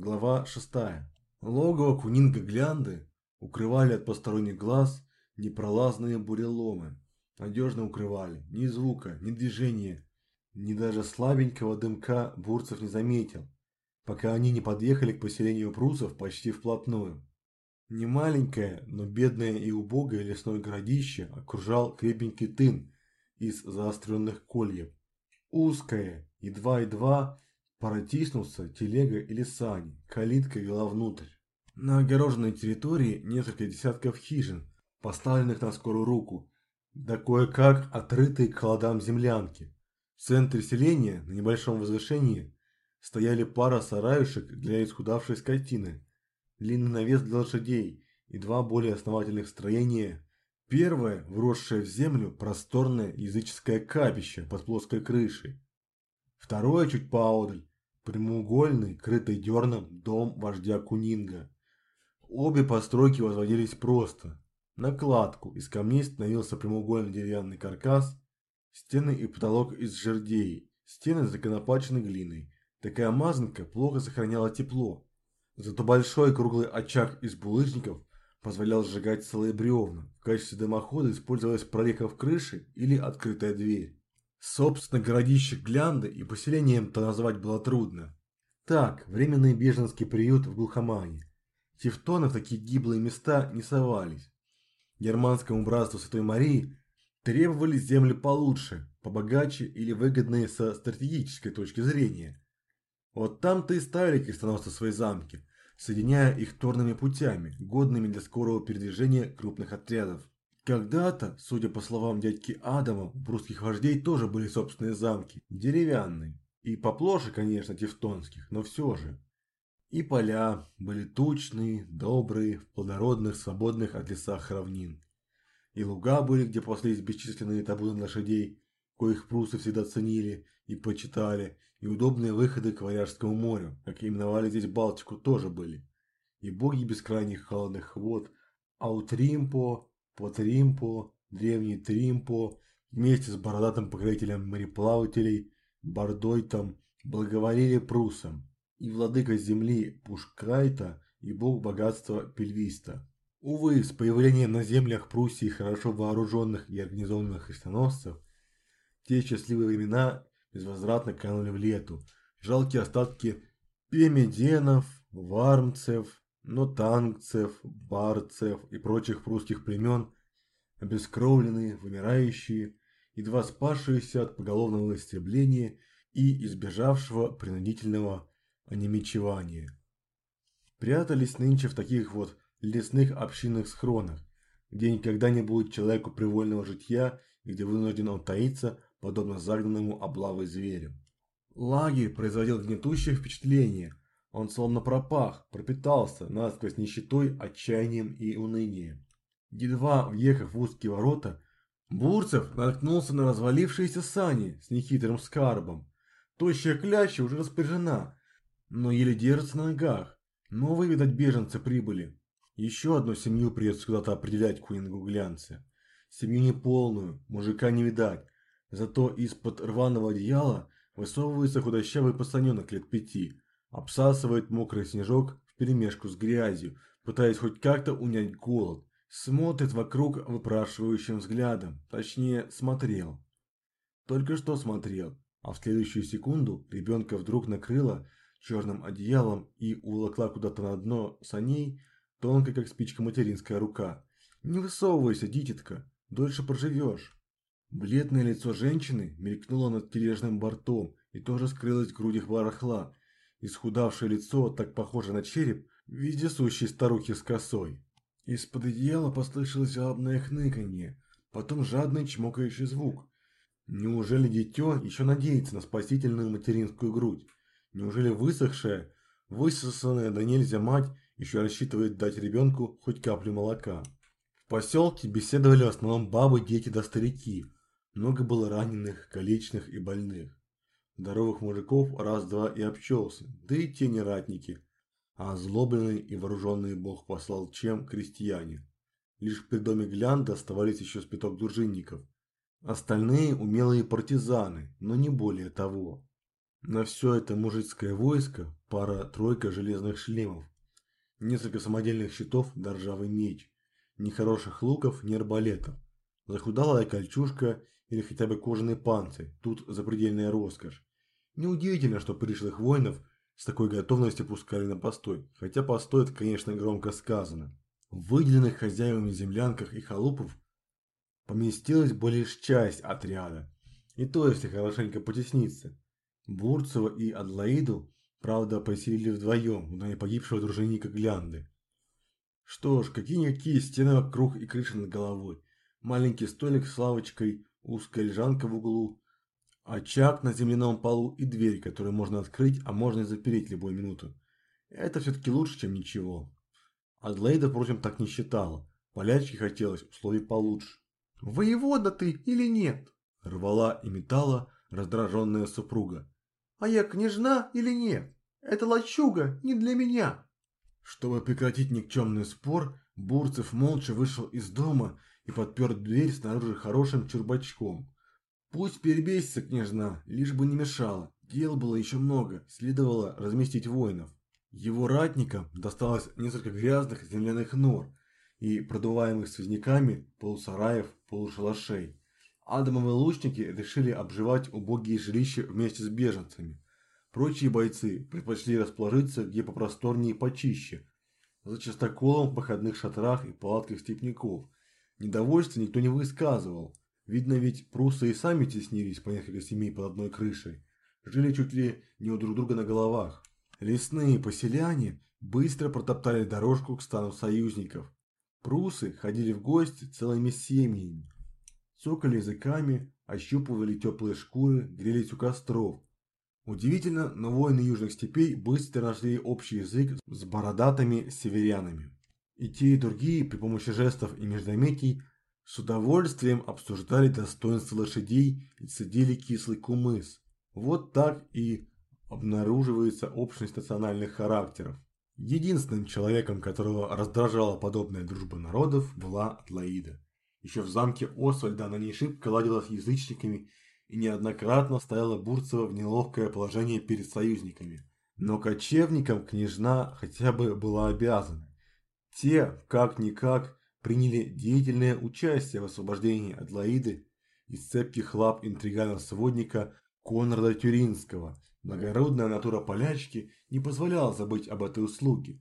Глава 6. Логово Кунинга Глянды укрывали от посторонних глаз непролазные буреломы. Надежно укрывали. Ни звука, ни движения, ни даже слабенького дымка Бурцев не заметил, пока они не подъехали к поселению прусов почти вплотную. Немаленькое, но бедное и убогое лесное городище окружал крепенький тын из заостренных кольев. Узкое, едва-едва Протиснулся телега или сани, калитка вела внутрь. На огороженной территории несколько десятков хижин, поставленных на скорую руку, да кое-как отрытые к холодам землянки. В центре селения, на небольшом возвышении, стояли пара сараюшек для исхудавшей скотины, длинный навес для лошадей и два более основательных строения. Первое, вросшее в землю, просторное языческое капище под плоской крышей. Второе чуть поодаль, прямоугольный, крытый дерном дом вождя Кунинга. Обе постройки возводились просто. На кладку из камней становился прямоугольный деревянный каркас, стены и потолок из жердей, стены законопачены глиной. Такая мазанка плохо сохраняла тепло. Зато большой круглый очаг из булыжников позволял сжигать целые бревна. В качестве дымохода использовалась прореха в крыше или открытая дверь. Собственно, городище Глянды и поселением-то назвать было трудно. Так, временный беженский приют в глухомане. Тевтоны в такие гиблые места не совались. Германскому братству Святой Марии требовались земли получше, побогаче или выгодные со стратегической точки зрения. Вот там-то и ставили крестоносцы свои замки, соединяя их торными путями, годными для скорого передвижения крупных отрядов. Когда-то, судя по словам дядьки Адама, у прусских вождей тоже были собственные замки, деревянные. И поплоше, конечно, тевтонских, но все же. И поля были тучные, добрые, в плодородных, свободных от лесах равнин. И луга были, где паслись бесчисленные табуны лошадей, коих прусы всегда ценили и почитали, и удобные выходы к Варяжскому морю, как именовали здесь Балтику, тоже были. И боги бескрайних холодных вод, Аутримпо, Потримпо, древний Тримпо, вместе с бородатым покровителем мореплавателей Бардойтом благоволили прусам, и владыка земли Пушкайта и бог богатства Пельвиста. Увы, с появлением на землях Пруссии хорошо вооруженных и организованных христианосцев, те счастливые времена безвозвратно канули в лету. Жалкие остатки пемеденов, вармцев, нотангцев, барцев и прочих прусских племен, обескровленные, вымирающие, едва спасшиеся от поголовного истребления и избежавшего принудительного онемечевания. Прятались нынче в таких вот лесных общинных схронах, где никогда не будет человеку привольного житья и где вынужден он таиться, подобно загнанному облавой зверю. Лагерь производил гнетущее впечатление – он словно пропах, пропитался насквозь нищетой, отчаянием и унынием. Едва въехав в узкие ворота, Бурцев наткнулся на развалившиеся сани с нехитрым скарбом. Тощая кляча уже распоряжена, но еле держится на ногах. Новые, видать, беженцы прибыли. Еще одну семью придется куда-то определять кунингу глянце. Семью неполную, мужика не видать. Зато из-под рваного одеяла высовывается худощавый пацаненок лет пяти, обсасывает мокрый снежок вперемешку с грязью, пытаясь хоть как-то унять голод. Смотрит вокруг выпрашивающим взглядом, точнее смотрел. Только что смотрел, а в следующую секунду ребенка вдруг накрыло черным одеялом и уволокла куда-то на дно саней, тонкая как спичка материнская рука. «Не высовывайся, дитятка, дольше проживешь». Бледное лицо женщины мелькнуло над тележным бортом и тоже скрылось в грудях барахла, Исхудавшее лицо, так похоже на череп, вездесущей старухи с косой. Из-под одеяла послышалось жалобное хныканье, потом жадный чмокающий звук. Неужели дитё еще надеется на спасительную материнскую грудь? Неужели высохшая, высосанная до нельзя мать еще рассчитывает дать ребенку хоть каплю молока? В поселке беседовали в основном бабы, дети да старики. Много было раненых, калечных и больных. Здоровых мужиков раз-два и обчелся, да и те не ратники, а озлобленные и вооруженные бог послал чем крестьяне. Лишь при доме Глянда оставались еще спиток дружинников. Остальные умелые партизаны, но не более того. На все это мужицкое войско пара-тройка железных шлемов, несколько самодельных щитов да меч, ни хороших луков, ни арбалетов, захудалая кольчужка или хотя бы кожаный панцирь, тут запредельная роскошь. Неудивительно, что пришлых воинов с такой готовностью пускали на постой, хотя постой это, конечно, громко сказано. В выделенных хозяевами землянках и халупов поместилась более часть отряда, и то, если хорошенько потесниться. Бурцева и Адлоиду, правда, поселили вдвоем, но и погибшего дружинника Глянды. Что ж, какие-никакие стены вокруг и крыша над головой, маленький столик с лавочкой, узкая лежанка в углу, очаг на земляном полу и дверь, которую можно открыть, а можно и запереть любую минуту. Это все-таки лучше, чем ничего. Адлейда, впрочем, так не считала. Полячке хотелось условий получше. «Воевода ты или нет?» Рвала и метала раздраженная супруга. А я княжна или нет? Эта лачуга не для меня. Чтобы прекратить никчемный спор, Бурцев молча вышел из дома и подпер дверь снаружи хорошим чурбачком. Пусть перебесится княжна, лишь бы не мешала. Дел было еще много, следовало разместить воинов. Его ратникам досталось несколько грязных земляных нор и продуваемых связняками полусараев, полушалашей. Адамовы лучники решили обживать убогие жилища вместе с беженцами. Прочие бойцы предпочли расположиться где попросторнее и почище, за частоколом в походных шатрах и палатках степняков. Недовольства никто не высказывал. Видно ведь прусы и сами теснились по несколько семей под одной крышей. Жили чуть ли не у друг друга на головах. Лесные поселяне быстро протоптали дорожку к стану союзников. Прусы ходили в гости целыми семьями цокали языками, ощупывали теплые шкуры, грелись у костров. Удивительно, но воины южных степей быстро нашли общий язык с бородатыми северянами. И те, и другие при помощи жестов и междометий с удовольствием обсуждали достоинства лошадей и цедили кислый кумыс. Вот так и обнаруживается общность национальных характеров. Единственным человеком, которого раздражала подобная дружба народов, была Атлаида. Еще в замке Освальда она не шибко ладила с язычниками и неоднократно ставила Бурцева в неловкое положение перед союзниками. Но кочевникам княжна хотя бы была обязана. Те, как-никак, приняли деятельное участие в освобождении Адлоиды из цепких лап интригана-сводника Конрада Тюринского. Благородная натура полячки не позволяла забыть об этой услуге.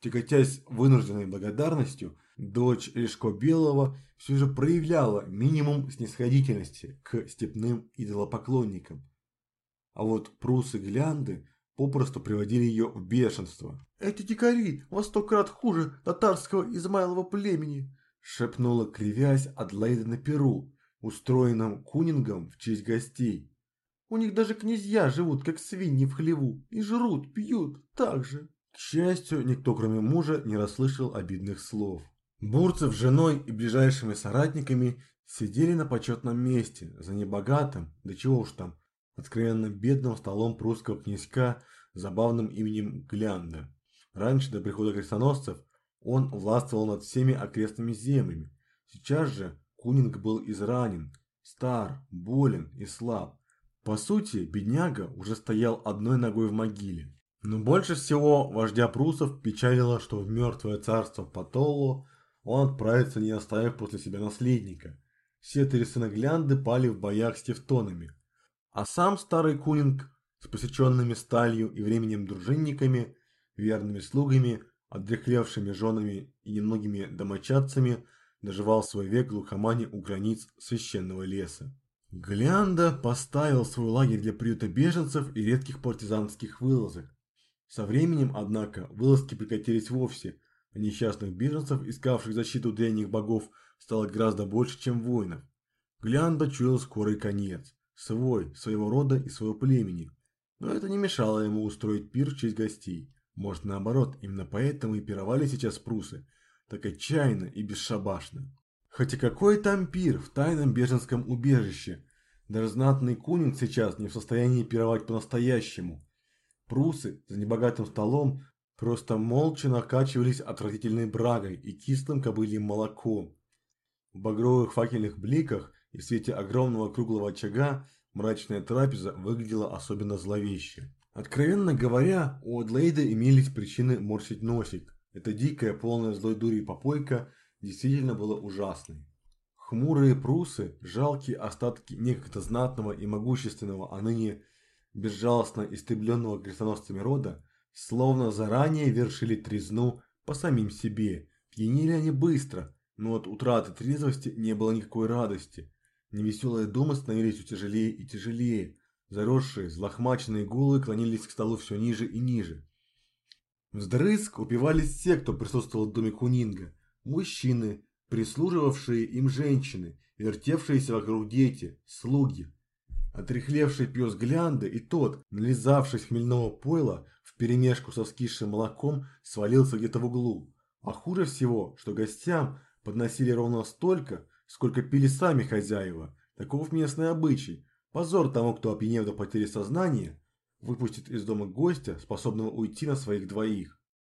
Тяготясь вынужденной благодарностью, дочь Лешко Белого все же проявляла минимум снисходительности к степным идолопоклонникам. А вот прусы Глянды попросту приводили ее в бешенство. «Эти дикари во сто крат хуже татарского Измайлова племени!» шепнула, кривясь Адлайда на перу, устроенном кунингом в честь гостей. «У них даже князья живут, как свиньи в хлеву, и жрут, пьют так же!» К счастью, никто кроме мужа не расслышал обидных слов. Бурцев с женой и ближайшими соратниками сидели на почетном месте, за небогатым, да чего уж там, откровенно бедным столом прусского князька с забавным именем Глянда. Раньше, до прихода крестоносцев, он властвовал над всеми окрестными землями. Сейчас же Кунинг был изранен, стар, болен и слаб. По сути, бедняга уже стоял одной ногой в могиле. Но больше всего вождя прусов печалило, что в мертвое царство Патоло он отправится, не оставив после себя наследника. Все три сына Глянды пали в боях с тевтонами. А сам старый Кунинг с посеченными сталью и временем дружинниками, верными слугами, отдряхлевшими женами и немногими домочадцами доживал свой век в у границ священного леса. Глянда поставил свой лагерь для приюта беженцев и редких партизанских вылазок. Со временем, однако, вылазки прекратились вовсе, а несчастных беженцев, искавших защиту древних богов, стало гораздо больше, чем воинов. Глянда чуял скорый конец, свой, своего рода и своего племени. Но это не мешало ему устроить пир в честь гостей. Может, наоборот, именно поэтому и пировали сейчас прусы, так отчаянно и бесшабашно. Хотя какой там пир в тайном беженском убежище? Даже знатный кунинг сейчас не в состоянии пировать по-настоящему. Прусы за небогатым столом просто молча накачивались отвратительной брагой и кислым кобыльем молоком. В багровых факельных бликах и в свете огромного круглого очага мрачная трапеза выглядела особенно зловеще. Откровенно говоря, у Адлейда имелись причины морщить носик. Эта дикая, полная злой дури попойка действительно была ужасной. Хмурые прусы, жалкие остатки некогда знатного и могущественного, а ныне безжалостно истребленного крестоносцами рода, словно заранее вершили трезну по самим себе. Пьянили они быстро, но от утраты трезвости не было никакой радости. Невеселые думы становились все тяжелее и тяжелее. Заросшие, злохмаченные головы клонились к столу все ниже и ниже. Вздрызг упивались все, кто присутствовал в доме Кунинга. Мужчины, прислуживавшие им женщины, вертевшиеся вокруг дети, слуги. Отрехлевший пес Глянда и тот, нализавшись хмельного пойла, вперемешку со вскисшим молоком, свалился где-то в углу. А хуже всего, что гостям подносили ровно столько, сколько пили сами хозяева. Таков местный обычай. Позор тому, кто, опьянев до потери сознания, выпустит из дома гостя, способного уйти на своих двоих.